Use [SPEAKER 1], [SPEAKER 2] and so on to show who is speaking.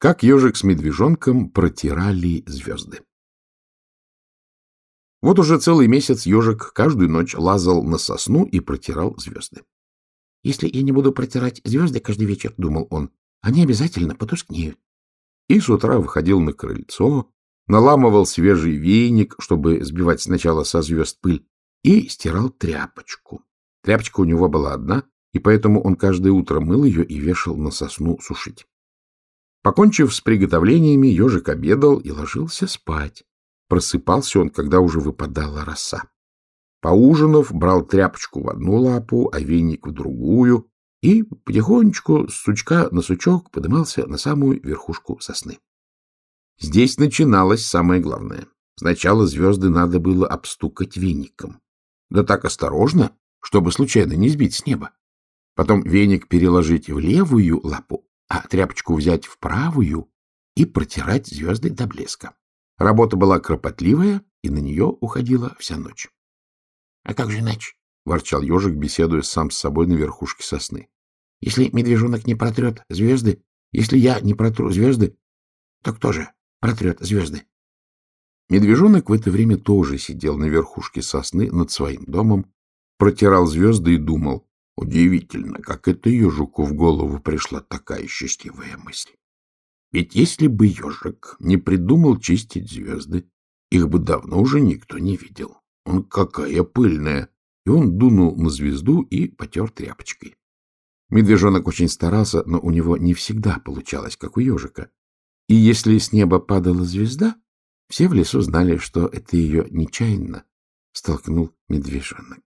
[SPEAKER 1] как ежик с медвежонком протирали звезды. Вот уже целый месяц ежик каждую ночь лазал на сосну и протирал звезды. — Если я не буду протирать звезды каждый вечер, — думал он, — они обязательно потускнеют. И с утра выходил на крыльцо, наламывал свежий веник, чтобы сбивать сначала со звезд пыль, и стирал тряпочку. Тряпочка у него была одна, и поэтому он каждое утро мыл ее и вешал на сосну сушить. Покончив с приготовлениями, ежик обедал и ложился спать. Просыпался он, когда уже выпадала роса. Поужинав, брал тряпочку в одну лапу, а веник в другую, и потихонечку с сучка на сучок подымался на самую верхушку сосны. Здесь начиналось самое главное. Сначала звезды надо было обстукать веником. Да так осторожно, чтобы случайно не сбить с неба. Потом веник переложить в левую лапу, а тряпочку взять в правую и протирать звезды до блеска. Работа была кропотливая, и на нее уходила вся ночь. — А как же иначе? — ворчал ежик, беседуя сам с собой на верхушке сосны. — Если медвежонок не протрет звезды, если я не протру звезды, то кто же протрет звезды? Медвежонок в это время тоже сидел на верхушке сосны над своим домом, протирал звезды и думал, Удивительно, как это ежику в голову пришла такая счастливая мысль. Ведь если бы ежик не придумал чистить звезды, их бы давно уже никто не видел. Он какая пыльная! И он дунул на звезду и потер тряпочкой. Медвежонок очень старался, но у него не всегда получалось, как у ежика. И если с неба падала звезда, все в лесу знали, что это ее нечаянно столкнул медвежонок.